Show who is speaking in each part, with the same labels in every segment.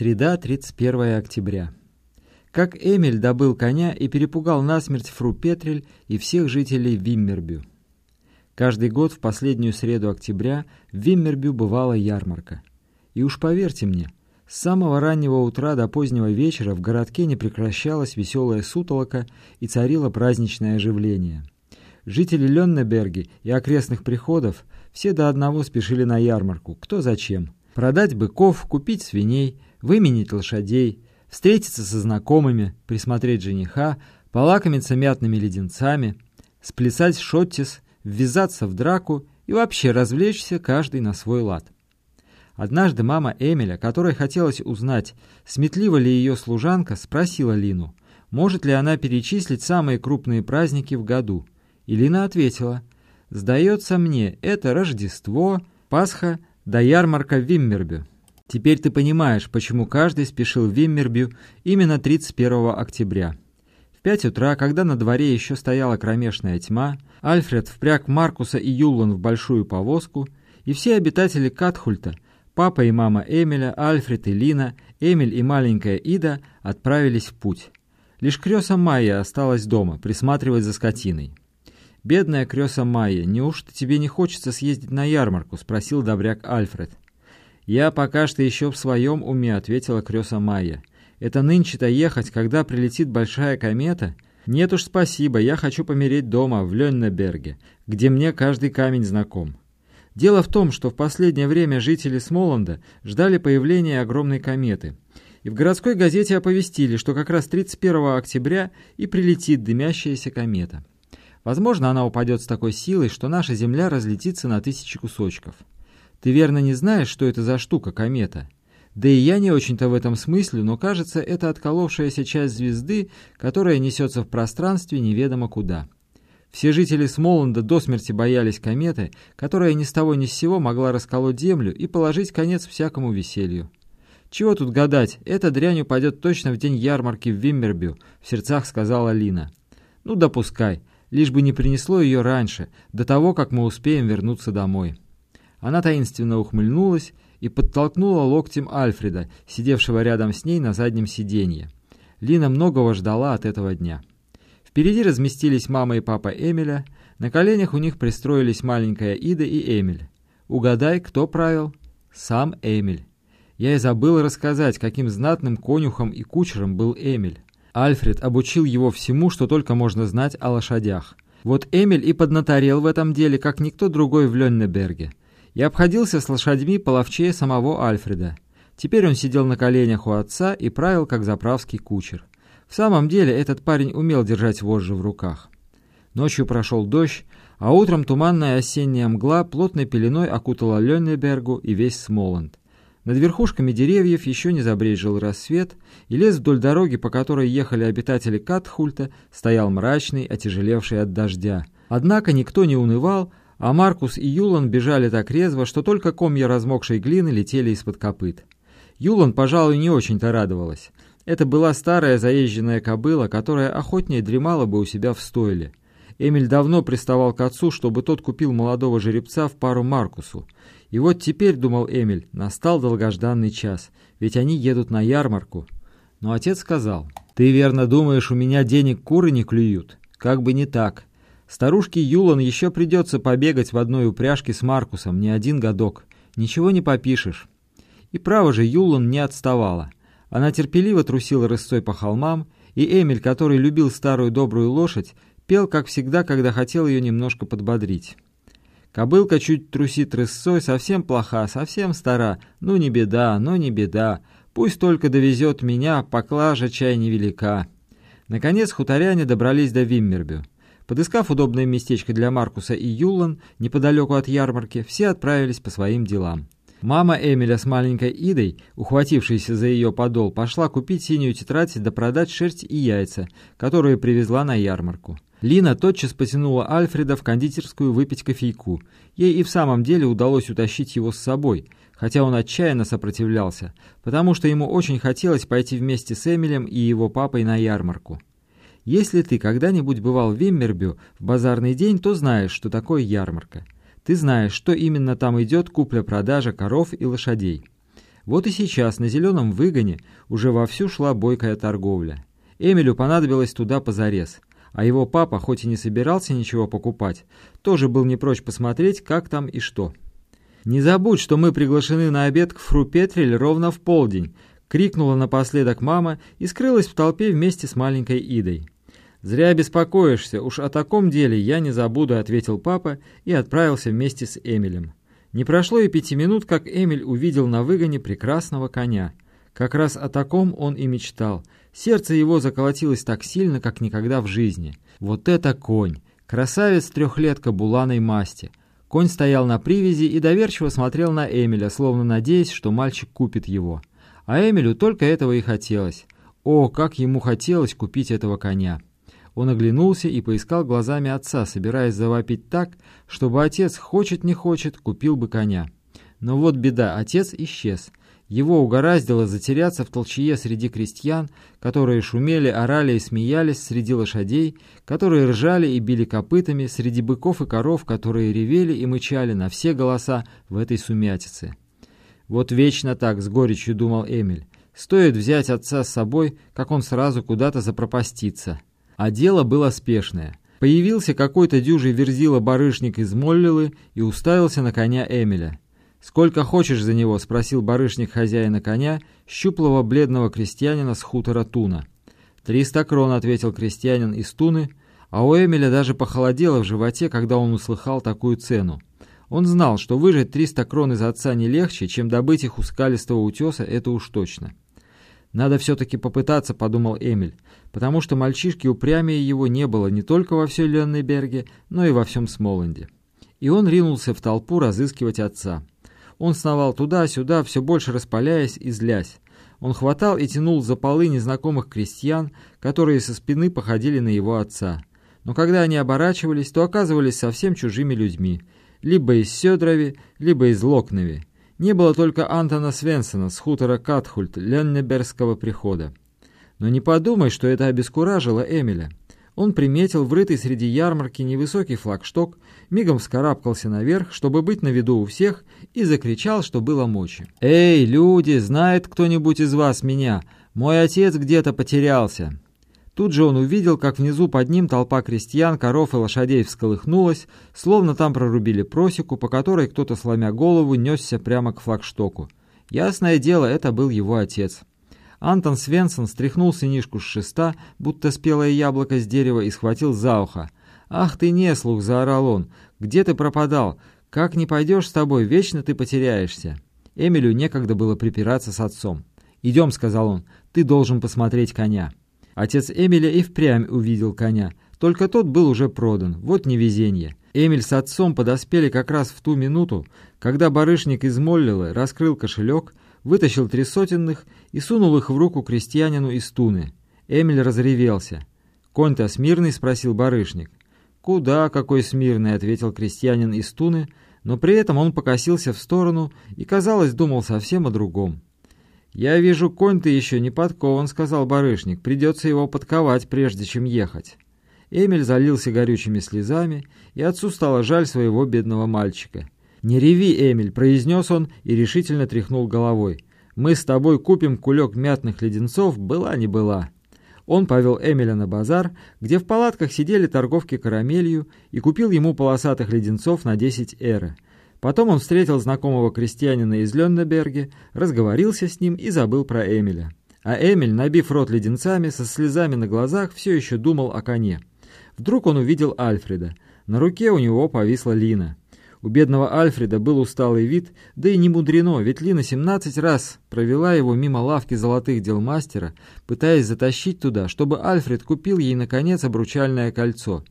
Speaker 1: Среда, 31 октября. Как Эмиль добыл коня и перепугал насмерть Фру Петрель и всех жителей Виммербю. Каждый год в последнюю среду октября в Виммербю бывала ярмарка. И уж поверьте мне, с самого раннего утра до позднего вечера в городке не прекращалась веселая сутолока и царило праздничное оживление. Жители Леннеберги и окрестных приходов все до одного спешили на ярмарку, кто зачем. Продать быков, купить свиней – выменить лошадей, встретиться со знакомыми, присмотреть жениха, полакомиться мятными леденцами, сплясать шоттис, ввязаться в драку и вообще развлечься каждый на свой лад. Однажды мама Эмиля, которой хотелось узнать, сметлива ли ее служанка, спросила Лину, может ли она перечислить самые крупные праздники в году. И Лина ответила, «Сдается мне, это Рождество, Пасха да ярмарка в Виммербе». Теперь ты понимаешь, почему каждый спешил в Виммербю именно 31 октября. В пять утра, когда на дворе еще стояла кромешная тьма, Альфред впряг Маркуса и Юллан в большую повозку, и все обитатели Катхульта, папа и мама Эмиля, Альфред и Лина, Эмиль и маленькая Ида отправились в путь. Лишь Крёса Майя осталась дома, присматривать за скотиной. «Бедная Крёса Майя, неужто тебе не хочется съездить на ярмарку?» — спросил добряк Альфред. «Я пока что еще в своем уме», — ответила Крёса Майя. «Это нынче-то ехать, когда прилетит большая комета?» «Нет уж, спасибо, я хочу помереть дома, в Леннеберге, где мне каждый камень знаком». Дело в том, что в последнее время жители Смоланда ждали появления огромной кометы. И в городской газете оповестили, что как раз 31 октября и прилетит дымящаяся комета. Возможно, она упадет с такой силой, что наша Земля разлетится на тысячи кусочков. Ты верно не знаешь, что это за штука комета? Да и я не очень-то в этом смысле, но кажется, это отколовшаяся часть звезды, которая несется в пространстве неведомо куда. Все жители Смоланда до смерти боялись кометы, которая ни с того ни с сего могла расколоть Землю и положить конец всякому веселью. «Чего тут гадать, эта дрянь упадет точно в день ярмарки в Виммербю», — в сердцах сказала Лина. «Ну, допускай, лишь бы не принесло ее раньше, до того, как мы успеем вернуться домой». Она таинственно ухмыльнулась и подтолкнула локтем Альфреда, сидевшего рядом с ней на заднем сиденье. Лина многого ждала от этого дня. Впереди разместились мама и папа Эмиля, на коленях у них пристроились маленькая Ида и Эмиль. Угадай, кто правил? Сам Эмиль. Я и забыл рассказать, каким знатным конюхом и кучером был Эмиль. Альфред обучил его всему, что только можно знать о лошадях. Вот Эмиль и поднаторел в этом деле, как никто другой в Леннеберге и обходился с лошадьми половчее самого Альфреда. Теперь он сидел на коленях у отца и правил, как заправский кучер. В самом деле этот парень умел держать вожжи в руках. Ночью прошел дождь, а утром туманная осенняя мгла плотной пеленой окутала Леннебергу и весь Смоланд. Над верхушками деревьев еще не забрежил рассвет, и лес вдоль дороги, по которой ехали обитатели Катхульта, стоял мрачный, отяжелевший от дождя. Однако никто не унывал, а Маркус и Юлан бежали так резво, что только комья размокшей глины летели из-под копыт. Юлан, пожалуй, не очень-то радовалась. Это была старая заезженная кобыла, которая охотнее дремала бы у себя в стойле. Эмиль давно приставал к отцу, чтобы тот купил молодого жеребца в пару Маркусу. И вот теперь, думал Эмиль, настал долгожданный час, ведь они едут на ярмарку. Но отец сказал, «Ты верно думаешь, у меня денег куры не клюют? Как бы не так. Старушке Юлан еще придется побегать в одной упряжке с Маркусом не один годок. Ничего не попишешь. И право же, Юлан не отставала. Она терпеливо трусила рысцой по холмам, и Эмиль, который любил старую добрую лошадь, пел, как всегда, когда хотел ее немножко подбодрить. Кобылка чуть трусит рысцой, совсем плоха, совсем стара. Ну не беда, ну не беда. Пусть только довезет меня, поклажа чай невелика. Наконец хуторяне добрались до Виммербю. Подыскав удобное местечко для Маркуса и Юлан неподалеку от ярмарки, все отправились по своим делам. Мама Эмиля с маленькой Идой, ухватившейся за ее подол, пошла купить синюю тетрадь да продать шерсть и яйца, которые привезла на ярмарку. Лина тотчас потянула Альфреда в кондитерскую выпить кофейку. Ей и в самом деле удалось утащить его с собой, хотя он отчаянно сопротивлялся, потому что ему очень хотелось пойти вместе с Эмилем и его папой на ярмарку. Если ты когда-нибудь бывал в Виммербю в базарный день, то знаешь, что такое ярмарка. Ты знаешь, что именно там идет купля-продажа коров и лошадей. Вот и сейчас на зеленом выгоне уже вовсю шла бойкая торговля. Эмилю понадобилось туда позарез, а его папа, хоть и не собирался ничего покупать, тоже был не прочь посмотреть, как там и что. «Не забудь, что мы приглашены на обед к фру Петрель ровно в полдень», — крикнула напоследок мама и скрылась в толпе вместе с маленькой Идой. «Зря беспокоишься, уж о таком деле я не забуду», — ответил папа и отправился вместе с Эмилем. Не прошло и пяти минут, как Эмиль увидел на выгоне прекрасного коня. Как раз о таком он и мечтал. Сердце его заколотилось так сильно, как никогда в жизни. Вот это конь! Красавец-трехлетка буланой масти. Конь стоял на привязи и доверчиво смотрел на Эмиля, словно надеясь, что мальчик купит его. А Эмилю только этого и хотелось. О, как ему хотелось купить этого коня! Он оглянулся и поискал глазами отца, собираясь завопить так, чтобы отец, хочет не хочет, купил бы коня. Но вот беда, отец исчез. Его угораздило затеряться в толчье среди крестьян, которые шумели, орали и смеялись среди лошадей, которые ржали и били копытами, среди быков и коров, которые ревели и мычали на все голоса в этой сумятице. Вот вечно так, с горечью думал Эмиль. Стоит взять отца с собой, как он сразу куда-то запропастится. А дело было спешное. Появился какой-то дюжий верзила-барышник из Моллилы и уставился на коня Эмиля. «Сколько хочешь за него?» — спросил барышник хозяина коня, щуплого бледного крестьянина с хутора Туна. «Триста крон», — ответил крестьянин из Туны, а у Эмиля даже похолодело в животе, когда он услыхал такую цену. Он знал, что выжать триста крон из отца не легче, чем добыть их у скалистого утеса, это уж точно. «Надо все-таки попытаться», — подумал Эмиль, потому что мальчишки упрямее его не было не только во всей Леннеберге, но и во всем Смоланде. И он ринулся в толпу разыскивать отца. Он сновал туда-сюда, все больше распаляясь и злясь. Он хватал и тянул за полы незнакомых крестьян, которые со спины походили на его отца. Но когда они оборачивались, то оказывались совсем чужими людьми, либо из Сёдрови, либо из Локнови. Не было только Антона Свенсона с хутора Катхульт Леннебергского прихода. Но не подумай, что это обескуражило Эмиля. Он приметил врытый среди ярмарки невысокий флагшток, мигом вскарабкался наверх, чтобы быть на виду у всех, и закричал, что было мочи. «Эй, люди, знает кто-нибудь из вас меня? Мой отец где-то потерялся!» Тут же он увидел, как внизу под ним толпа крестьян, коров и лошадей всколыхнулась, словно там прорубили просеку, по которой кто-то, сломя голову, несся прямо к флагштоку. Ясное дело, это был его отец. Антон Свенсон стряхнул сынишку с шеста, будто спелое яблоко с дерева, и схватил за ухо. «Ах ты не слух!» — заорал он. «Где ты пропадал? Как не пойдешь с тобой, вечно ты потеряешься!» Эмилю некогда было припираться с отцом. «Идем», — сказал он, — «ты должен посмотреть коня». Отец Эмиля и впрямь увидел коня, только тот был уже продан, вот невезение. Эмиль с отцом подоспели как раз в ту минуту, когда барышник из Моллилы раскрыл кошелек, вытащил три сотенных и сунул их в руку крестьянину из Туны. Эмиль разревелся. «Конь-то смирный?» — спросил барышник. «Куда какой смирный?» — ответил крестьянин из Туны, но при этом он покосился в сторону и, казалось, думал совсем о другом. «Я вижу, конь ты еще не подкован», — сказал барышник. «Придется его подковать, прежде чем ехать». Эмиль залился горючими слезами, и отцу стало жаль своего бедного мальчика. «Не реви, Эмиль», — произнес он и решительно тряхнул головой. «Мы с тобой купим кулек мятных леденцов, была не была». Он повел Эмиля на базар, где в палатках сидели торговки карамелью, и купил ему полосатых леденцов на 10 эры. Потом он встретил знакомого крестьянина из Леннеберге, разговорился с ним и забыл про Эмиля. А Эмиль, набив рот леденцами, со слезами на глазах, все еще думал о коне. Вдруг он увидел Альфреда. На руке у него повисла Лина. У бедного Альфреда был усталый вид, да и не мудрено, ведь Лина 17 раз провела его мимо лавки золотых дел мастера, пытаясь затащить туда, чтобы Альфред купил ей, наконец, обручальное кольцо.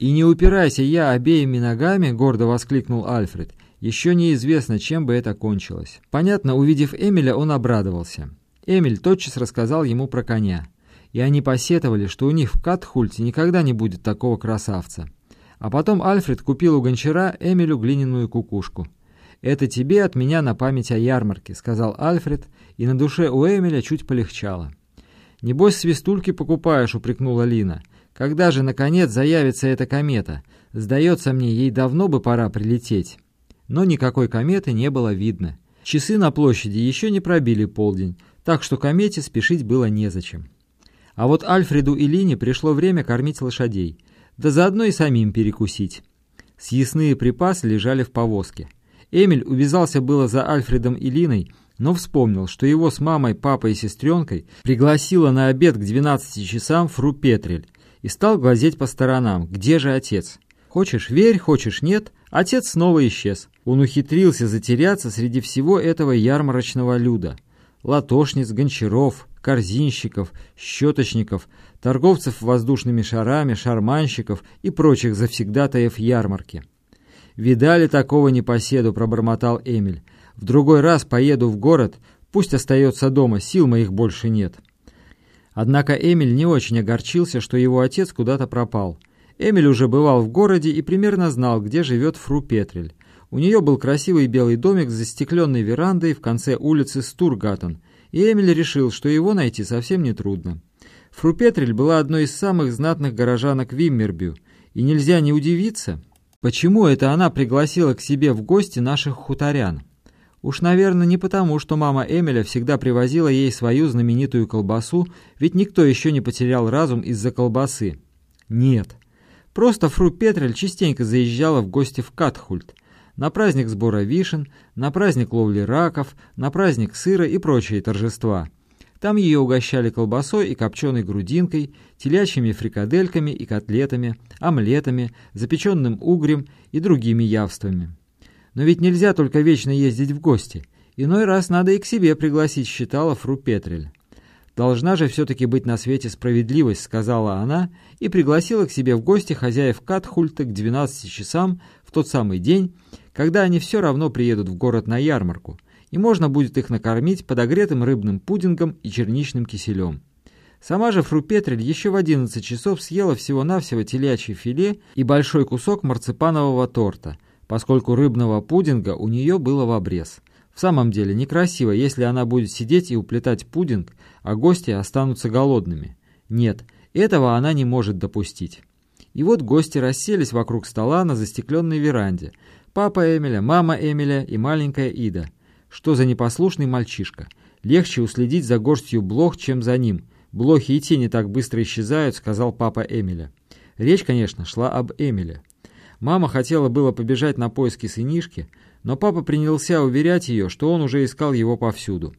Speaker 1: «И не упирайся я обеими ногами!» — гордо воскликнул Альфред. Еще неизвестно, чем бы это кончилось. Понятно, увидев Эмиля, он обрадовался. Эмиль тотчас рассказал ему про коня. И они посетовали, что у них в Катхульте никогда не будет такого красавца. А потом Альфред купил у гончара Эмилю глиняную кукушку. «Это тебе от меня на память о ярмарке», — сказал Альфред, и на душе у Эмиля чуть полегчало. «Небось, свистульки покупаешь», — упрекнула Лина. «Когда же, наконец, заявится эта комета? Сдается мне, ей давно бы пора прилететь». Но никакой кометы не было видно. Часы на площади еще не пробили полдень, так что комете спешить было незачем. А вот Альфреду и Лине пришло время кормить лошадей, да заодно и самим перекусить. Съестные припасы лежали в повозке. Эмиль увязался было за Альфредом и Линой, но вспомнил, что его с мамой, папой и сестренкой пригласила на обед к 12 часам фру Петрель и стал глазеть по сторонам, где же отец. Хочешь верь, хочешь нет, отец снова исчез. Он ухитрился затеряться среди всего этого ярмарочного люда. Латошниц, гончаров, корзинщиков, щеточников, торговцев воздушными шарами, шарманщиков и прочих завсегдатаев ярмарки. «Видали такого непоседу?» – пробормотал Эмиль. «В другой раз поеду в город, пусть остается дома, сил моих больше нет». Однако Эмиль не очень огорчился, что его отец куда-то пропал – Эмиль уже бывал в городе и примерно знал, где живет фру Петрель. У нее был красивый белый домик с застекленной верандой в конце улицы Стургатон, и Эмиль решил, что его найти совсем нетрудно. Фру Петрель была одной из самых знатных горожанок Виммербю, и нельзя не удивиться, почему это она пригласила к себе в гости наших хуторян. Уж, наверное, не потому, что мама Эмиля всегда привозила ей свою знаменитую колбасу, ведь никто еще не потерял разум из-за колбасы. Нет, Просто фру Петрель частенько заезжала в гости в Катхульт. На праздник сбора вишен, на праздник ловли раков, на праздник сыра и прочие торжества. Там ее угощали колбасой и копченой грудинкой, телячьими фрикадельками и котлетами, омлетами, запеченным угрем и другими явствами. Но ведь нельзя только вечно ездить в гости. Иной раз надо и к себе пригласить, считала фру Петрель. «Должна же все-таки быть на свете справедливость», — сказала она и пригласила к себе в гости хозяев Катхульта к 12 часам в тот самый день, когда они все равно приедут в город на ярмарку, и можно будет их накормить подогретым рыбным пудингом и черничным киселем. Сама же Фру Петрель еще в 11 часов съела всего-навсего телячье филе и большой кусок марципанового торта, поскольку рыбного пудинга у нее было в обрез — в самом деле некрасиво, если она будет сидеть и уплетать пудинг, а гости останутся голодными. Нет, этого она не может допустить. И вот гости расселись вокруг стола на застекленной веранде. Папа Эмиля, мама Эмиля и маленькая Ида. Что за непослушный мальчишка. Легче уследить за горстью блох, чем за ним. Блохи и те не так быстро исчезают, сказал папа Эмиля. Речь, конечно, шла об Эмиле. Мама хотела было побежать на поиски сынишки, но папа принялся уверять ее, что он уже искал его повсюду.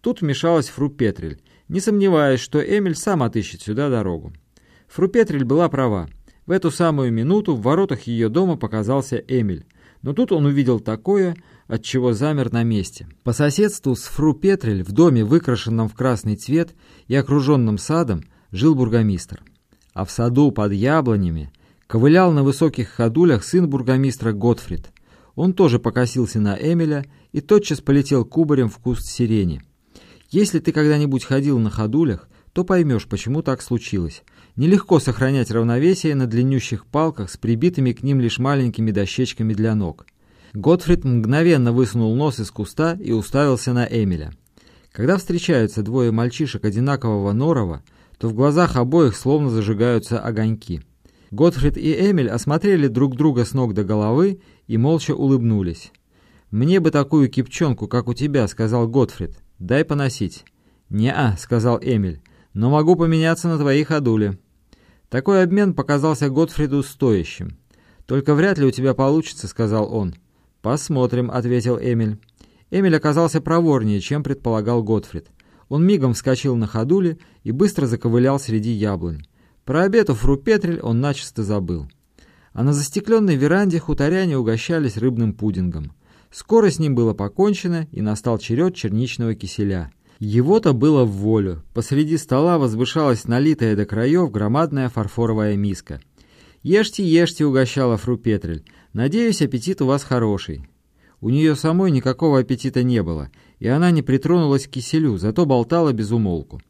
Speaker 1: Тут вмешалась Фру Петрель, не сомневаясь, что Эмиль сам отыщет сюда дорогу. Фру Петрель была права. В эту самую минуту в воротах ее дома показался Эмиль. Но тут он увидел такое, от чего замер на месте. По соседству с Фру Петрель в доме, выкрашенном в красный цвет и окруженном садом, жил бургомистр. А в саду под яблонями ковылял на высоких ходулях сын бургомистра Готфрид – он тоже покосился на Эмиля и тотчас полетел кубарем в куст сирени. Если ты когда-нибудь ходил на ходулях, то поймешь, почему так случилось. Нелегко сохранять равновесие на длиннющих палках с прибитыми к ним лишь маленькими дощечками для ног. Готфрид мгновенно высунул нос из куста и уставился на Эмиля. Когда встречаются двое мальчишек одинакового норова, то в глазах обоих словно зажигаются огоньки. Готфрид и Эмиль осмотрели друг друга с ног до головы и молча улыбнулись. «Мне бы такую кипчонку, как у тебя», — сказал Готфрид. «Дай поносить». «Не-а», — сказал Эмиль, — «но могу поменяться на твоей ходуле». Такой обмен показался Готфриду стоящим. «Только вряд ли у тебя получится», — сказал он. «Посмотрим», — ответил Эмиль. Эмиль оказался проворнее, чем предполагал Готфрид. Он мигом вскочил на ходуле и быстро заковылял среди яблонь. Про обед у фру Петрель он начисто забыл. А на застекленной веранде хуторяне угощались рыбным пудингом. Скоро с ним было покончено, и настал черед черничного киселя. Его-то было в волю. Посреди стола возвышалась налитая до краев громадная фарфоровая миска. «Ешьте, ешьте», — угощала фру Петрель. «Надеюсь, аппетит у вас хороший». У нее самой никакого аппетита не было, и она не притронулась к киселю, зато болтала без умолку.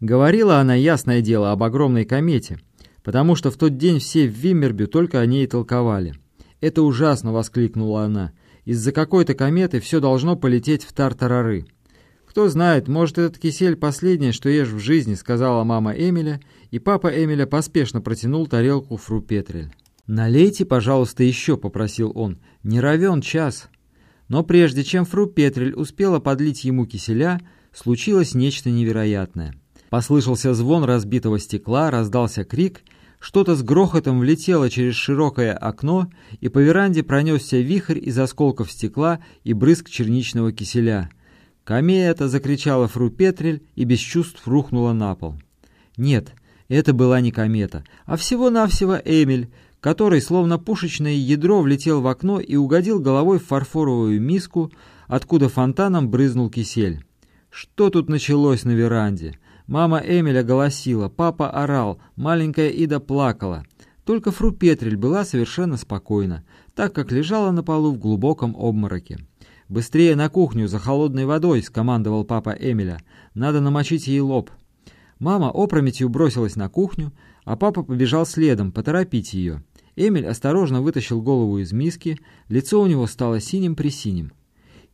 Speaker 1: Говорила она, ясное дело, об огромной комете, потому что в тот день все в Виммербю только о ней толковали. «Это ужасно!» — воскликнула она. «Из-за какой-то кометы все должно полететь в Тартарары». «Кто знает, может, этот кисель последнее, что ешь в жизни», — сказала мама Эмиля, и папа Эмиля поспешно протянул тарелку фру Петрель. «Налейте, пожалуйста, еще», — попросил он. «Не равен час». Но прежде чем фру Петрель успела подлить ему киселя, случилось нечто невероятное. Послышался звон разбитого стекла, раздался крик, что-то с грохотом влетело через широкое окно, и по веранде пронесся вихрь из осколков стекла и брызг черничного киселя. «Комета!» — закричала фру Петрель и без чувств рухнула на пол. Нет, это была не комета, а всего-навсего Эмиль, который, словно пушечное ядро, влетел в окно и угодил головой в фарфоровую миску, откуда фонтаном брызнул кисель. Что тут началось на веранде? Мама Эмиля голосила, папа орал, маленькая Ида плакала. Только Фру Петрель была совершенно спокойна, так как лежала на полу в глубоком обмороке. «Быстрее на кухню за холодной водой!» — скомандовал папа Эмиля. «Надо намочить ей лоб». Мама опрометью бросилась на кухню, а папа побежал следом, поторопить ее. Эмиль осторожно вытащил голову из миски, лицо у него стало синим-присиним.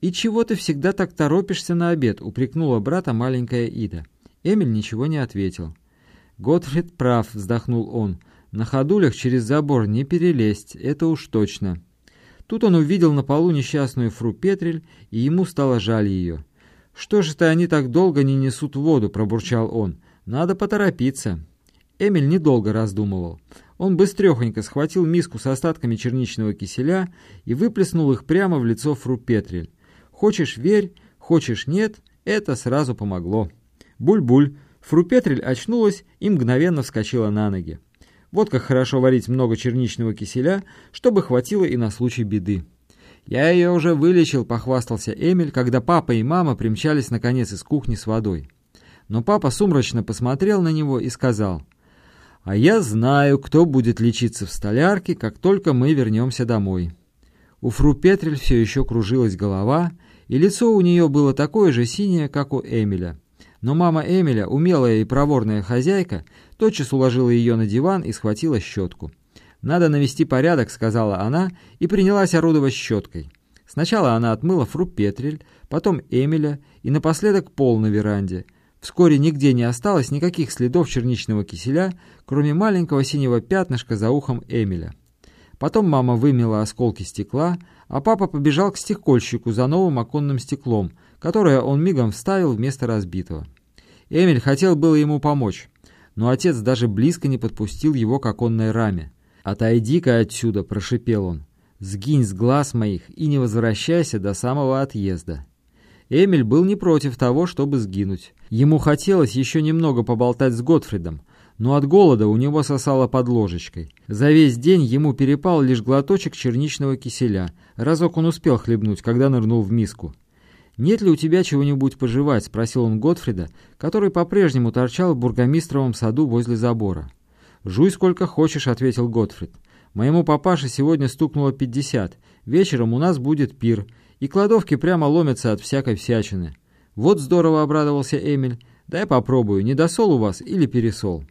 Speaker 1: «И чего ты всегда так торопишься на обед?» — упрекнула брата маленькая Ида. Эмиль ничего не ответил. «Готфрид прав», — вздохнул он. «На ходулях через забор не перелезть, это уж точно». Тут он увидел на полу несчастную фру Петрель, и ему стало жаль ее. «Что же-то они так долго не несут воду?» — пробурчал он. «Надо поторопиться». Эмиль недолго раздумывал. Он быстрехонько схватил миску с остатками черничного киселя и выплеснул их прямо в лицо фру Петрель. Хочешь — верь, хочешь — нет, это сразу помогло. Буль-буль, фру Петрель очнулась и мгновенно вскочила на ноги. Вот как хорошо варить много черничного киселя, чтобы хватило и на случай беды. «Я ее уже вылечил», — похвастался Эмиль, когда папа и мама примчались наконец из кухни с водой. Но папа сумрачно посмотрел на него и сказал, «А я знаю, кто будет лечиться в столярке, как только мы вернемся домой». У фру Петрель все еще кружилась голова, и лицо у нее было такое же синее, как у Эмиля. Но мама Эмиля, умелая и проворная хозяйка, тотчас уложила ее на диван и схватила щетку. «Надо навести порядок», — сказала она, и принялась орудовать щеткой. Сначала она отмыла фру Петрель, потом Эмиля и напоследок пол на веранде. Вскоре нигде не осталось никаких следов черничного киселя, кроме маленького синего пятнышка за ухом Эмиля. Потом мама вымела осколки стекла, а папа побежал к стекольщику за новым оконным стеклом, которое он мигом вставил вместо разбитого. Эмиль хотел было ему помочь, но отец даже близко не подпустил его к оконной раме. «Отойди-ка отсюда!» – прошипел он. «Сгинь с глаз моих и не возвращайся до самого отъезда». Эмиль был не против того, чтобы сгинуть. Ему хотелось еще немного поболтать с Готфридом, но от голода у него сосало под ложечкой. За весь день ему перепал лишь глоточек черничного киселя. Разок он успел хлебнуть, когда нырнул в миску. «Нет ли у тебя чего-нибудь пожевать?» — спросил он Готфрида, который по-прежнему торчал в бургомистровом саду возле забора. «Жуй сколько хочешь», — ответил Готфрид. «Моему папаше сегодня стукнуло пятьдесят. Вечером у нас будет пир, и кладовки прямо ломятся от всякой всячины». «Вот здорово!» — обрадовался Эмиль. «Дай попробую, недосол у вас или пересол?»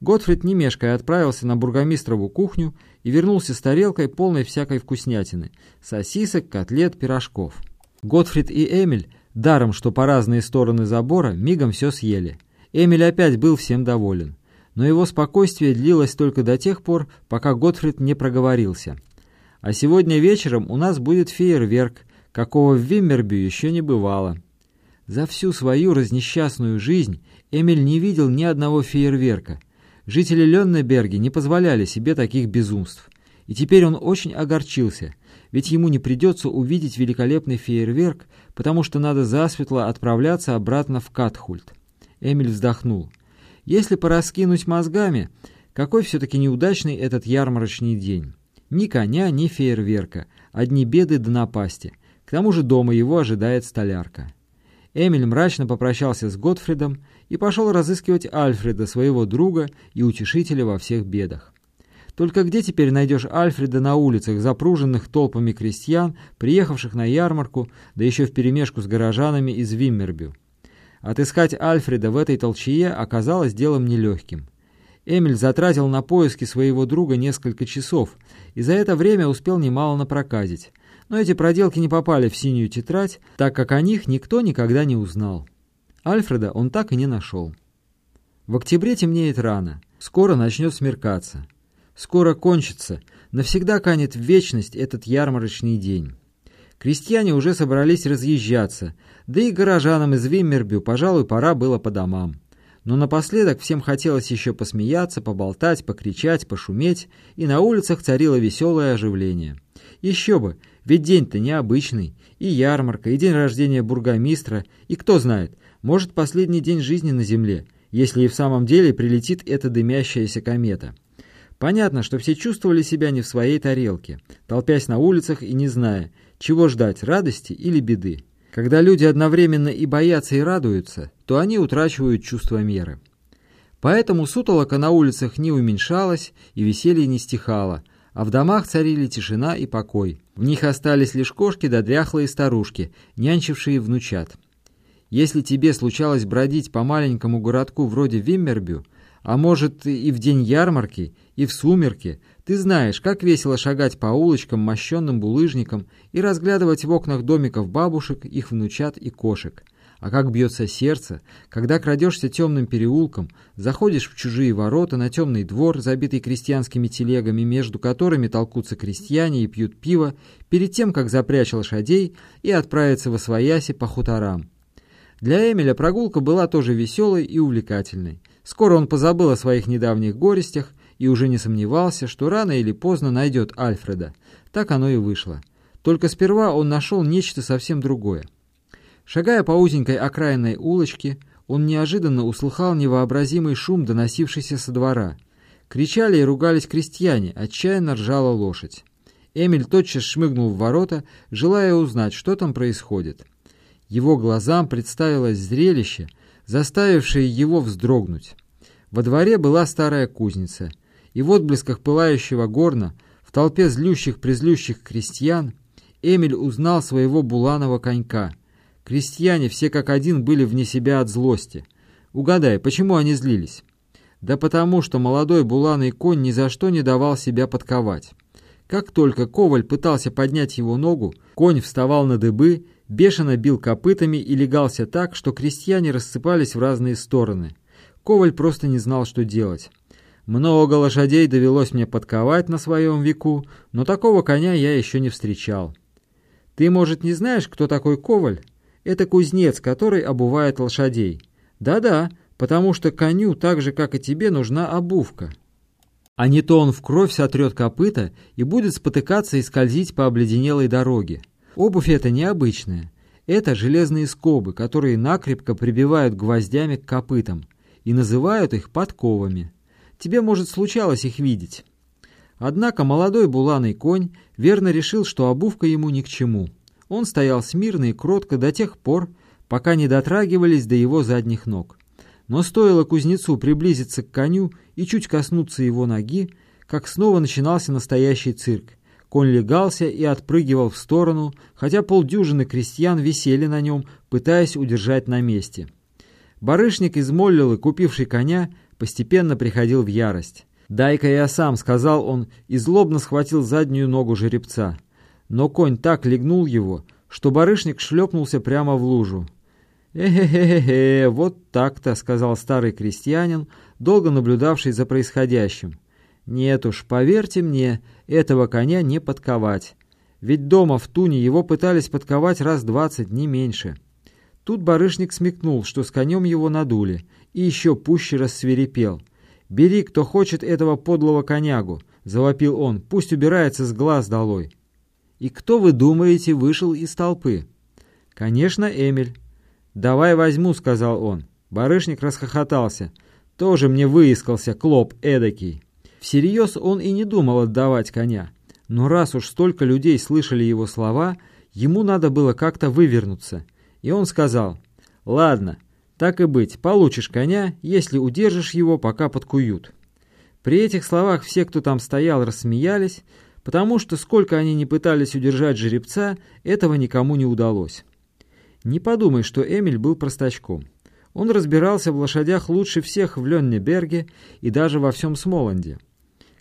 Speaker 1: Готфрид, не мешкая, отправился на бургомистрову кухню и вернулся с тарелкой, полной всякой вкуснятины — сосисок, котлет, пирожков. Готфрид и Эмиль, даром что по разные стороны забора, мигом все съели. Эмиль опять был всем доволен. Но его спокойствие длилось только до тех пор, пока Готфрид не проговорился. «А сегодня вечером у нас будет фейерверк, какого в Виммербю еще не бывало». За всю свою разнесчастную жизнь Эмиль не видел ни одного фейерверка, Жители Леннеберги не позволяли себе таких безумств. И теперь он очень огорчился, ведь ему не придется увидеть великолепный фейерверк, потому что надо засветло отправляться обратно в Катхульт. Эмиль вздохнул. Если пораскинуть мозгами, какой все-таки неудачный этот ярмарочный день. Ни коня, ни фейерверка, одни беды да напасти. К тому же дома его ожидает столярка. Эмиль мрачно попрощался с Готфридом и пошел разыскивать Альфреда, своего друга и утешителя во всех бедах. Только где теперь найдешь Альфреда на улицах, запруженных толпами крестьян, приехавших на ярмарку, да еще вперемешку с горожанами из Виммербю? Отыскать Альфреда в этой толчее оказалось делом нелегким. Эмиль затратил на поиски своего друга несколько часов и за это время успел немало напроказить – но эти проделки не попали в синюю тетрадь, так как о них никто никогда не узнал. Альфреда он так и не нашел. В октябре темнеет рано, скоро начнет смеркаться. Скоро кончится, навсегда канет в вечность этот ярмарочный день. Крестьяне уже собрались разъезжаться, да и горожанам из Виммербю, пожалуй, пора было по домам. Но напоследок всем хотелось еще посмеяться, поболтать, покричать, пошуметь, и на улицах царило веселое оживление. Еще бы, ведь день-то необычный, и ярмарка, и день рождения бургомистра, и кто знает, может последний день жизни на земле, если и в самом деле прилетит эта дымящаяся комета. Понятно, что все чувствовали себя не в своей тарелке, толпясь на улицах и не зная, чего ждать, радости или беды. Когда люди одновременно и боятся, и радуются, то они утрачивают чувство меры. Поэтому сутолока на улицах не уменьшалась и веселье не стихало, а в домах царили тишина и покой. В них остались лишь кошки да дряхлые старушки, нянчившие внучат. Если тебе случалось бродить по маленькому городку вроде Виммербю, а может и в день ярмарки, и в сумерки, ты знаешь, как весело шагать по улочкам, мощенным булыжником, и разглядывать в окнах домиков бабушек, их внучат и кошек. А как бьется сердце, когда крадешься темным переулком, заходишь в чужие ворота на темный двор, забитый крестьянскими телегами, между которыми толкутся крестьяне и пьют пиво, перед тем, как запрячь лошадей и отправиться во свояси по хуторам. Для Эмиля прогулка была тоже веселой и увлекательной. Скоро он позабыл о своих недавних горестях и уже не сомневался, что рано или поздно найдет Альфреда. Так оно и вышло. Только сперва он нашел нечто совсем другое. Шагая по узенькой окраинной улочке, он неожиданно услыхал невообразимый шум, доносившийся со двора. Кричали и ругались крестьяне, отчаянно ржала лошадь. Эмиль тотчас шмыгнул в ворота, желая узнать, что там происходит. Его глазам представилось зрелище, заставившее его вздрогнуть. Во дворе была старая кузница, и в отблесках пылающего горна, в толпе злющих-призлющих крестьян, Эмиль узнал своего буланого конька. Крестьяне все как один были вне себя от злости. Угадай, почему они злились? Да потому, что молодой буланый конь ни за что не давал себя подковать. Как только Коваль пытался поднять его ногу, конь вставал на дыбы бешено бил копытами и легался так, что крестьяне рассыпались в разные стороны. Коваль просто не знал, что делать. Много лошадей довелось мне подковать на своем веку, но такого коня я еще не встречал. Ты, может, не знаешь, кто такой Коваль? Это кузнец, который обувает лошадей. Да-да, потому что коню так же, как и тебе, нужна обувка. А не то он в кровь сотрет копыта и будет спотыкаться и скользить по обледенелой дороге. Обувь эта необычная. Это железные скобы, которые накрепко прибивают гвоздями к копытам и называют их подковами. Тебе, может, случалось их видеть. Однако молодой буланый конь верно решил, что обувка ему ни к чему. Он стоял смирно и кротко до тех пор, пока не дотрагивались до его задних ног. Но стоило кузнецу приблизиться к коню и чуть коснуться его ноги, как снова начинался настоящий цирк. Конь легался и отпрыгивал в сторону, хотя полдюжины крестьян висели на нем, пытаясь удержать на месте. Барышник из Моллилы, купивший коня, постепенно приходил в ярость. «Дай-ка я сам», — сказал он, и злобно схватил заднюю ногу жеребца. Но конь так легнул его, что барышник шлепнулся прямо в лужу. «Э-хе-хе-хе, вот так-то», — сказал старый крестьянин, долго наблюдавший за происходящим. «Нет уж, поверьте мне, этого коня не подковать. Ведь дома в Туне его пытались подковать раз двадцать, не меньше. Тут барышник смекнул, что с конем его надули, и еще пуще рассверепел. «Бери, кто хочет этого подлого конягу!» — завопил он. «Пусть убирается с глаз долой!» И кто, вы думаете, вышел из толпы? Конечно, Эмиль. «Давай возьму», — сказал он. Барышник расхохотался. «Тоже мне выискался клоп эдакий». Всерьез он и не думал отдавать коня. Но раз уж столько людей слышали его слова, ему надо было как-то вывернуться. И он сказал, «Ладно, так и быть, получишь коня, если удержишь его, пока подкуют». При этих словах все, кто там стоял, рассмеялись, потому что сколько они не пытались удержать жеребца, этого никому не удалось. Не подумай, что Эмиль был простачком. Он разбирался в лошадях лучше всех в Леннеберге и даже во всем Смоланде.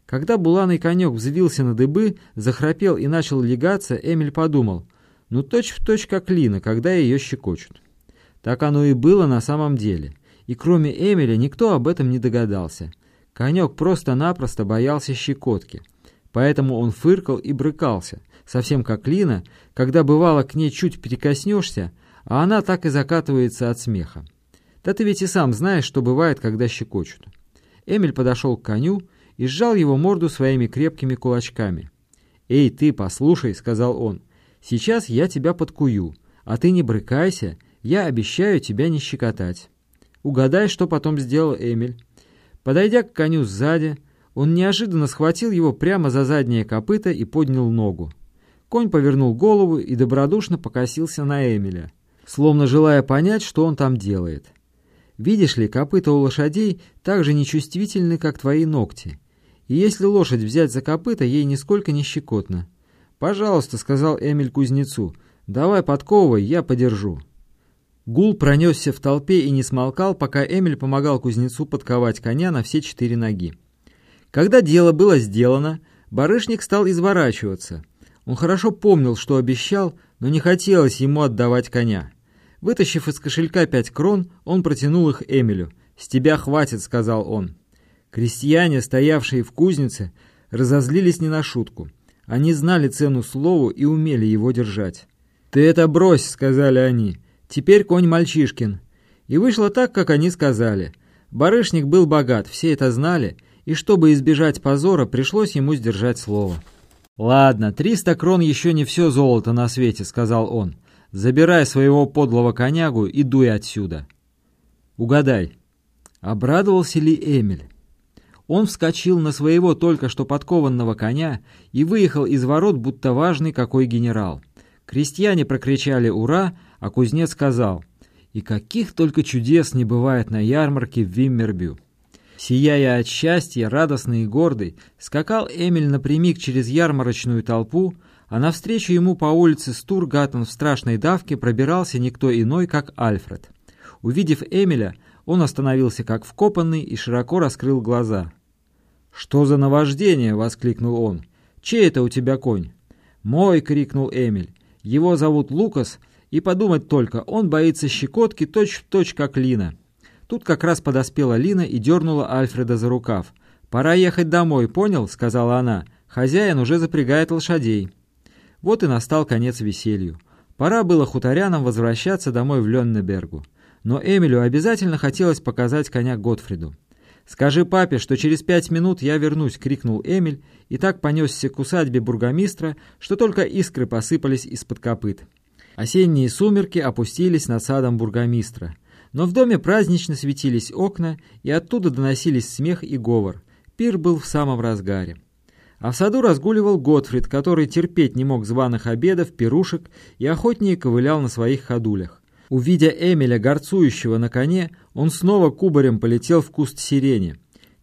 Speaker 1: Когда буланый конек взвился на дыбы, захрапел и начал легаться, Эмиль подумал, ну точь-в-точь точь как Лина, когда ее щекочут. Так оно и было на самом деле. И кроме Эмиля никто об этом не догадался. Конек просто-напросто боялся щекотки. Поэтому он фыркал и брыкался, совсем как Лина, когда бывало к ней чуть прикоснешься, а она так и закатывается от смеха. Да ты ведь и сам знаешь, что бывает, когда щекочут. Эмиль подошел к коню и сжал его морду своими крепкими кулачками. «Эй, ты, послушай», — сказал он, — «сейчас я тебя подкую, а ты не брыкайся, я обещаю тебя не щекотать». Угадай, что потом сделал Эмиль. Подойдя к коню сзади, он неожиданно схватил его прямо за заднее копыто и поднял ногу. Конь повернул голову и добродушно покосился на Эмиля, словно желая понять, что он там делает. Видишь ли, копыта у лошадей так же нечувствительны, как твои ногти. И если лошадь взять за копыта, ей нисколько не щекотно. «Пожалуйста», — сказал Эмиль кузнецу, — «давай подковывай, я подержу». Гул пронесся в толпе и не смолкал, пока Эмиль помогал кузнецу подковать коня на все четыре ноги. Когда дело было сделано, барышник стал изворачиваться. Он хорошо помнил, что обещал, но не хотелось ему отдавать коня. Вытащив из кошелька пять крон, он протянул их Эмилю. «С тебя хватит», — сказал он. Крестьяне, стоявшие в кузнице, разозлились не на шутку. Они знали цену слову и умели его держать. «Ты это брось», — сказали они. Теперь конь мальчишкин. И вышло так, как они сказали. Барышник был богат, все это знали, и чтобы избежать позора, пришлось ему сдержать слово. «Ладно, триста крон еще не все золото на свете», — сказал он. «Забирай своего подлого конягу и дуй отсюда». «Угадай». Обрадовался ли Эмиль? Он вскочил на своего только что подкованного коня и выехал из ворот, будто важный какой генерал. Крестьяне прокричали «Ура!», а кузнец сказал «И каких только чудес не бывает на ярмарке в Виммербю!» Сияя от счастья, радостный и гордый, скакал Эмиль напрямик через ярмарочную толпу, а навстречу ему по улице Стургаттен в страшной давке пробирался никто иной, как Альфред. Увидев Эмиля, он остановился как вкопанный и широко раскрыл глаза. «Что за наваждение?» — воскликнул он. «Чей это у тебя конь?» «Мой!» — крикнул Эмиль. «Его зовут Лукас, и подумать только, он боится щекотки точь-в-точь, точь, как Лина. Тут как раз подоспела Лина и дернула Альфреда за рукав. «Пора ехать домой, понял?» — сказала она. «Хозяин уже запрягает лошадей». Вот и настал конец веселью. Пора было хуторянам возвращаться домой в Леннебергу. Но Эмилю обязательно хотелось показать коня Готфриду. «Скажи папе, что через пять минут я вернусь!» — крикнул Эмиль, и так понесся к усадьбе бургомистра, что только искры посыпались из-под копыт. Осенние сумерки опустились над садом бургомистра. Но в доме празднично светились окна, и оттуда доносились смех и говор. Пир был в самом разгаре. А в саду разгуливал Готфрид, который терпеть не мог званых обедов, пирушек и охотнее ковылял на своих ходулях. Увидя Эмиля, горцующего на коне, он снова кубарем полетел в куст сирени.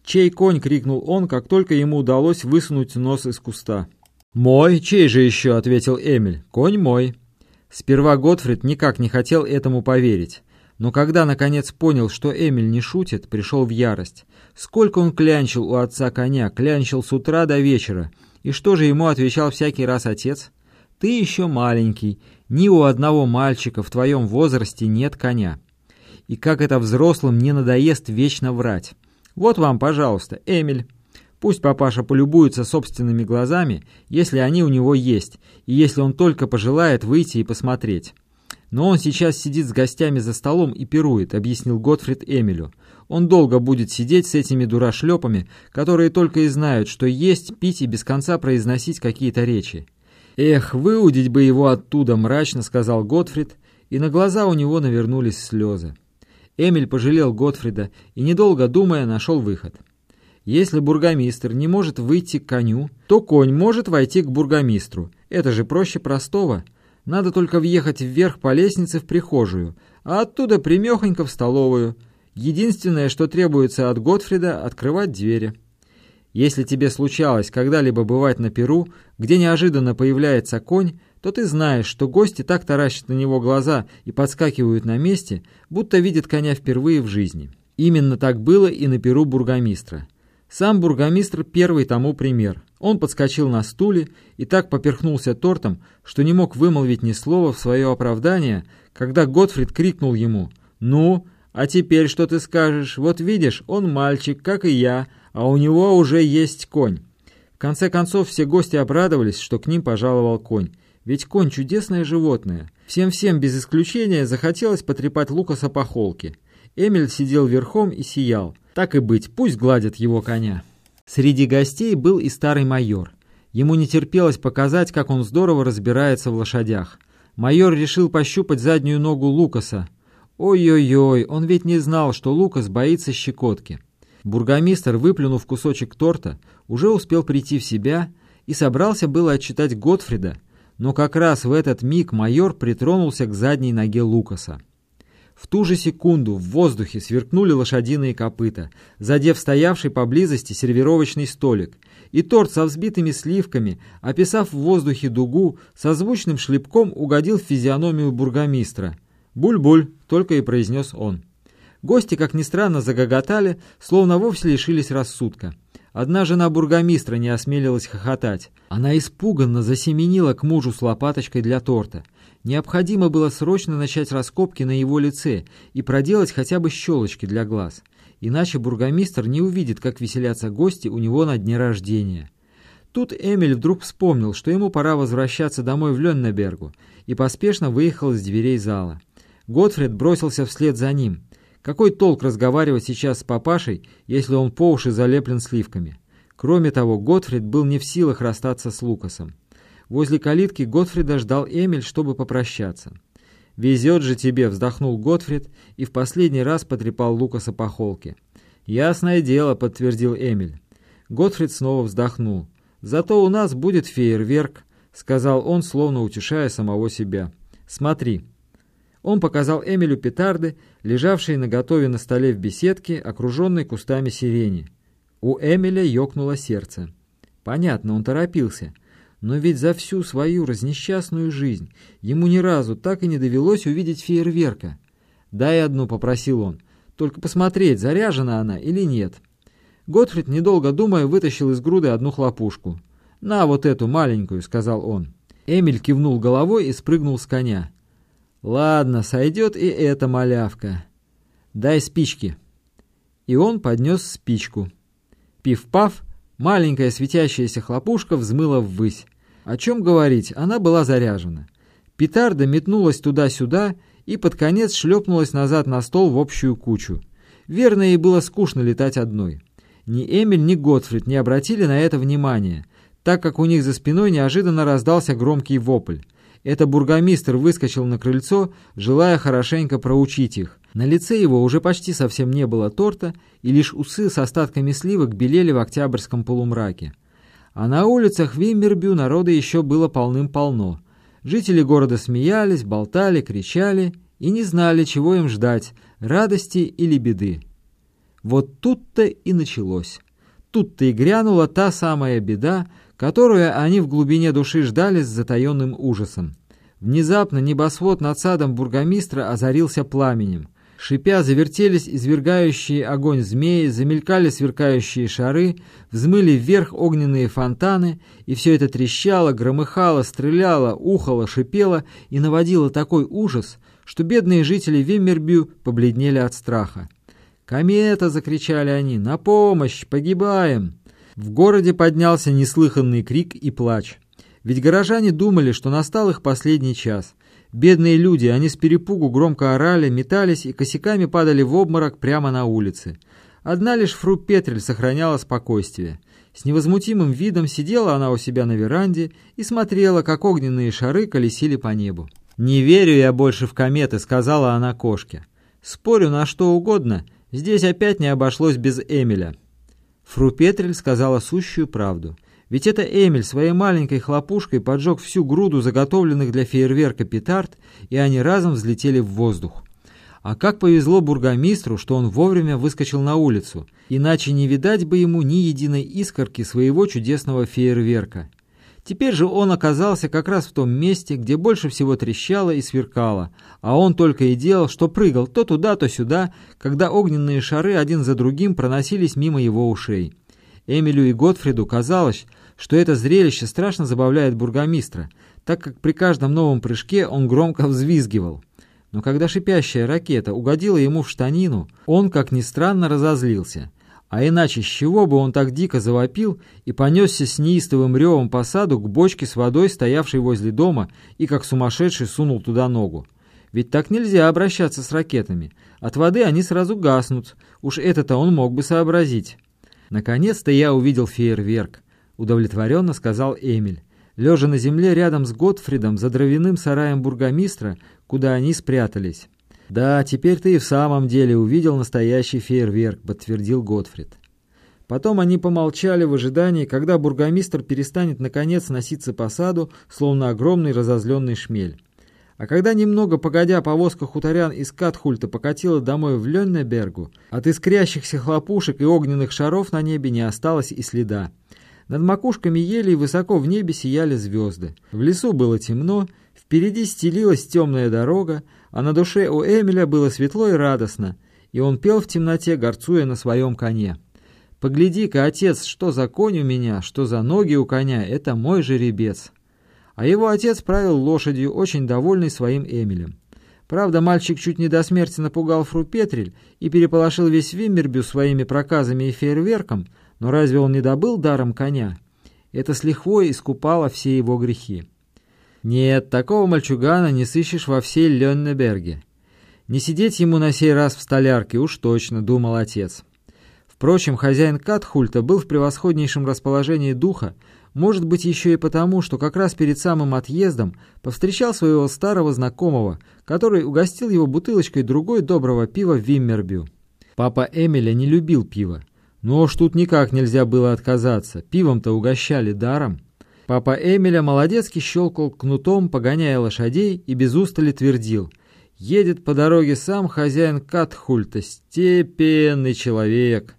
Speaker 1: «Чей конь?» — крикнул он, как только ему удалось высунуть нос из куста. «Мой? Чей же еще?» — ответил Эмиль. «Конь мой». Сперва Готфрид никак не хотел этому поверить, но когда наконец понял, что Эмиль не шутит, пришел в ярость. Сколько он клянчил у отца коня, клянчил с утра до вечера, и что же ему отвечал всякий раз отец? «Ты еще маленький, ни у одного мальчика в твоем возрасте нет коня». И как это взрослым не надоест вечно врать. Вот вам, пожалуйста, Эмиль. Пусть папаша полюбуется собственными глазами, если они у него есть, и если он только пожелает выйти и посмотреть. «Но он сейчас сидит с гостями за столом и пирует», — объяснил Готфрид Эмилю. «Он долго будет сидеть с этими дурашлепами, которые только и знают, что есть, пить и без конца произносить какие-то речи». «Эх, выудить бы его оттуда», — мрачно сказал Готфрид, и на глаза у него навернулись слезы. Эмиль пожалел Готфрида и, недолго думая, нашел выход. Если бургомистр не может выйти к коню, то конь может войти к бургомистру. Это же проще простого. Надо только въехать вверх по лестнице в прихожую, а оттуда примехонько в столовую. Единственное, что требуется от Готфрида – открывать двери. Если тебе случалось когда-либо бывать на Перу, где неожиданно появляется конь, то ты знаешь, что гости так таращат на него глаза и подскакивают на месте, будто видят коня впервые в жизни. Именно так было и на Перу бургомистра. Сам бургомистр первый тому пример. Он подскочил на стуле и так поперхнулся тортом, что не мог вымолвить ни слова в свое оправдание, когда Готфрид крикнул ему «Ну, а теперь что ты скажешь? Вот видишь, он мальчик, как и я, а у него уже есть конь». конце концов, все гости обрадовались, что к ним пожаловал конь. Ведь конь — чудесное животное. Всем-всем без исключения захотелось потрепать Лукаса по холке. Эмиль сидел верхом и сиял. Так и быть, пусть гладят его коня. Среди гостей был и старый майор. Ему не терпелось показать, как он здорово разбирается в лошадях. Майор решил пощупать заднюю ногу Лукаса. Ой-ой-ой, он ведь не знал, что Лукас боится щекотки. Бургомистр, выплюнув кусочек торта, уже успел прийти в себя и собрался было отчитать Готфрида, но как раз в этот миг майор притронулся к задней ноге Лукаса. В ту же секунду в воздухе сверкнули лошадиные копыта, задев стоявший поблизости сервировочный столик, и торт со взбитыми сливками, описав в воздухе дугу, со звучным шлепком угодил в физиономию бургомистра. «Буль-буль», — только и произнес он. Гости, как ни странно, загоготали, словно вовсе лишились рассудка. Одна жена бургомистра не осмелилась хохотать. Она испуганно засеменила к мужу с лопаточкой для торта. Необходимо было срочно начать раскопки на его лице и проделать хотя бы щелочки для глаз. Иначе бургомистр не увидит, как веселятся гости у него на дне рождения. Тут Эмиль вдруг вспомнил, что ему пора возвращаться домой в Леннебергу, и поспешно выехал из дверей зала. Готфрид бросился вслед за ним. Какой толк разговаривать сейчас с папашей, если он по уши залеплен сливками? Кроме того, Готфрид был не в силах расстаться с Лукасом. Возле калитки Готфрида ждал Эмиль, чтобы попрощаться. «Везет же тебе!» — вздохнул Готфрид и в последний раз потрепал Лукаса по холке. «Ясное дело!» — подтвердил Эмиль. Готфрид снова вздохнул. «Зато у нас будет фейерверк», — сказал он, словно утешая самого себя. «Смотри». Он показал Эмилю петарды, лежавшие наготове на столе в беседке, окруженной кустами сирени. У Эмиля ёкнуло сердце. Понятно, он торопился. Но ведь за всю свою разнесчастную жизнь ему ни разу так и не довелось увидеть фейерверка. «Дай одну», — попросил он. «Только посмотреть, заряжена она или нет». Готфрид, недолго думая, вытащил из груды одну хлопушку. «На вот эту маленькую», — сказал он. Эмиль кивнул головой и спрыгнул с коня. «Ладно, сойдет и эта малявка. Дай спички». И он поднес спичку. Пиф-паф, маленькая светящаяся хлопушка взмыла ввысь. О чем говорить, она была заряжена. Петарда метнулась туда-сюда и под конец шлепнулась назад на стол в общую кучу. Верно, ей было скучно летать одной. Ни Эмиль, ни Готфрид не обратили на это внимания, так как у них за спиной неожиданно раздался громкий вопль. Это бургомистр выскочил на крыльцо, желая хорошенько проучить их. На лице его уже почти совсем не было торта, и лишь усы с остатками сливок белели в октябрьском полумраке. А на улицах Виммербю народа еще было полным-полно. Жители города смеялись, болтали, кричали и не знали, чего им ждать – радости или беды. Вот тут-то и началось. Тут-то и грянула та самая беда, которую они в глубине души ждали с затаенным ужасом. Внезапно небосвод над садом бургомистра озарился пламенем. Шипя завертелись извергающие огонь змеи, замелькали сверкающие шары, взмыли вверх огненные фонтаны, и все это трещало, громыхало, стреляло, ухало, шипело и наводило такой ужас, что бедные жители Виммербю побледнели от страха. «Комета!» — закричали они. «На помощь! Погибаем!» В городе поднялся неслыханный крик и плач. Ведь горожане думали, что настал их последний час — Бедные люди, они с перепугу громко орали, метались и косяками падали в обморок прямо на улице. Одна лишь фру Петрель сохраняла спокойствие. С невозмутимым видом сидела она у себя на веранде и смотрела, как огненные шары колесили по небу. «Не верю я больше в кометы», — сказала она кошке. «Спорю на что угодно, здесь опять не обошлось без Эмиля». Фру Петрель сказала сущую правду. Ведь это Эмиль своей маленькой хлопушкой поджег всю груду заготовленных для фейерверка петард, и они разом взлетели в воздух. А как повезло бургомистру, что он вовремя выскочил на улицу, иначе не видать бы ему ни единой искорки своего чудесного фейерверка. Теперь же он оказался как раз в том месте, где больше всего трещало и сверкало, а он только и делал, что прыгал то туда, то сюда, когда огненные шары один за другим проносились мимо его ушей. Эмилю и Готфриду казалось, что это зрелище страшно забавляет бургомистра, так как при каждом новом прыжке он громко взвизгивал. Но когда шипящая ракета угодила ему в штанину, он, как ни странно, разозлился. А иначе с чего бы он так дико завопил и понесся с неистовым ревом по саду к бочке с водой, стоявшей возле дома, и как сумасшедший сунул туда ногу? Ведь так нельзя обращаться с ракетами. От воды они сразу гаснут. Уж это-то он мог бы сообразить. Наконец-то я увидел фейерверк, удовлетворенно сказал Эмиль. Лежа на земле рядом с Готфридом за дровяным сараем бургомистра, куда они спрятались. «Да, теперь ты и в самом деле увидел настоящий фейерверк», — подтвердил Готфрид. Потом они помолчали в ожидании, когда бургомистр перестанет наконец носиться по саду, словно огромный разозленный шмель. А когда немного погодя повозка хуторян из Катхульта покатила домой в Леннебергу, от искрящихся хлопушек и огненных шаров на небе не осталось и следа. Над макушками елей высоко в небе сияли звезды. В лесу было темно, впереди стелилась темная дорога, а на душе у Эмиля было светло и радостно, и он пел в темноте, горцуя на своем коне. «Погляди-ка, отец, что за конь у меня, что за ноги у коня, это мой жеребец». А его отец правил лошадью, очень довольный своим Эмилем. Правда, мальчик чуть не до смерти напугал фру Петриль и переполошил весь Виммербю своими проказами и фейерверком, но разве он не добыл даром коня? Это с лихвой искупало все его грехи. Нет, такого мальчугана не сыщешь во всей Леннеберге. Не сидеть ему на сей раз в столярке, уж точно, думал отец. Впрочем, хозяин Катхульта был в превосходнейшем расположении духа, может быть, еще и потому, что как раз перед самым отъездом повстречал своего старого знакомого, который угостил его бутылочкой другой доброго пива в Виммербю. Папа Эмиля не любил пива. Но уж тут никак нельзя было отказаться, пивом-то угощали даром. Папа Эмиля молодецки щелкал кнутом, погоняя лошадей, и без устали твердил. Едет по дороге сам хозяин Катхульта, степенный человек.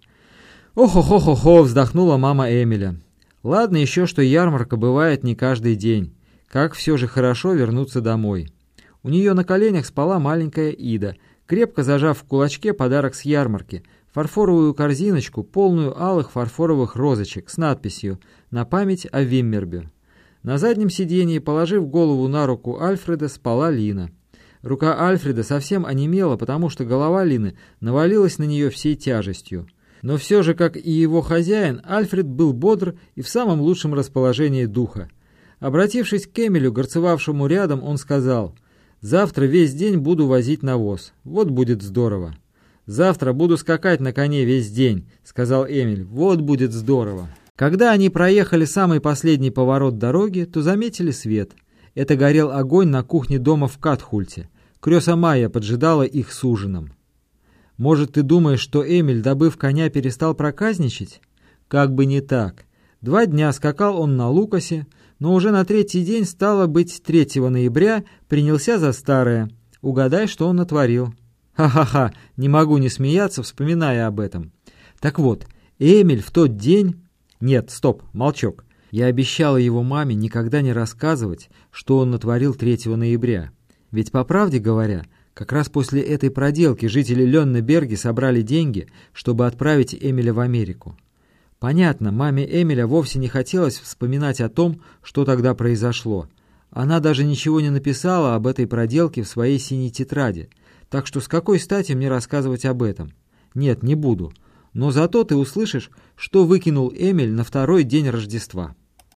Speaker 1: «Ох-ох-ох-ох!» — вздохнула мама Эмиля. «Ладно еще, что ярмарка бывает не каждый день. Как все же хорошо вернуться домой». У нее на коленях спала маленькая Ида, крепко зажав в кулачке подарок с ярмарки — фарфоровую корзиночку, полную алых фарфоровых розочек с надписью «На память о Виммербе». На заднем сиденье, положив голову на руку Альфреда, спала Лина. Рука Альфреда совсем онемела, потому что голова Лины навалилась на нее всей тяжестью. Но все же, как и его хозяин, Альфред был бодр и в самом лучшем расположении духа. Обратившись к Эмилю, горцевавшему рядом, он сказал, «Завтра весь день буду возить навоз. Вот будет здорово». «Завтра буду скакать на коне весь день», — сказал Эмиль. «Вот будет здорово». Когда они проехали самый последний поворот дороги, то заметили свет. Это горел огонь на кухне дома в Катхульте. Крёса Майя поджидала их с ужином. «Может, ты думаешь, что Эмиль, добыв коня, перестал проказничать?» Как бы не так. Два дня скакал он на Лукасе, но уже на третий день, стало быть, 3 ноября, принялся за старое. Угадай, что он натворил. Ха-ха-ха, не могу не смеяться, вспоминая об этом. Так вот, Эмиль в тот день... Нет, стоп, молчок. Я обещала его маме никогда не рассказывать, что он натворил 3 ноября. Ведь, по правде говоря, как раз после этой проделки жители Леннеберги собрали деньги, чтобы отправить Эмиля в Америку. Понятно, маме Эмиля вовсе не хотелось вспоминать о том, что тогда произошло. Она даже ничего не написала об этой проделке в своей синей тетради — так что с какой стати мне рассказывать об этом? Нет, не буду. Но зато ты услышишь, что выкинул Эмиль на второй день Рождества.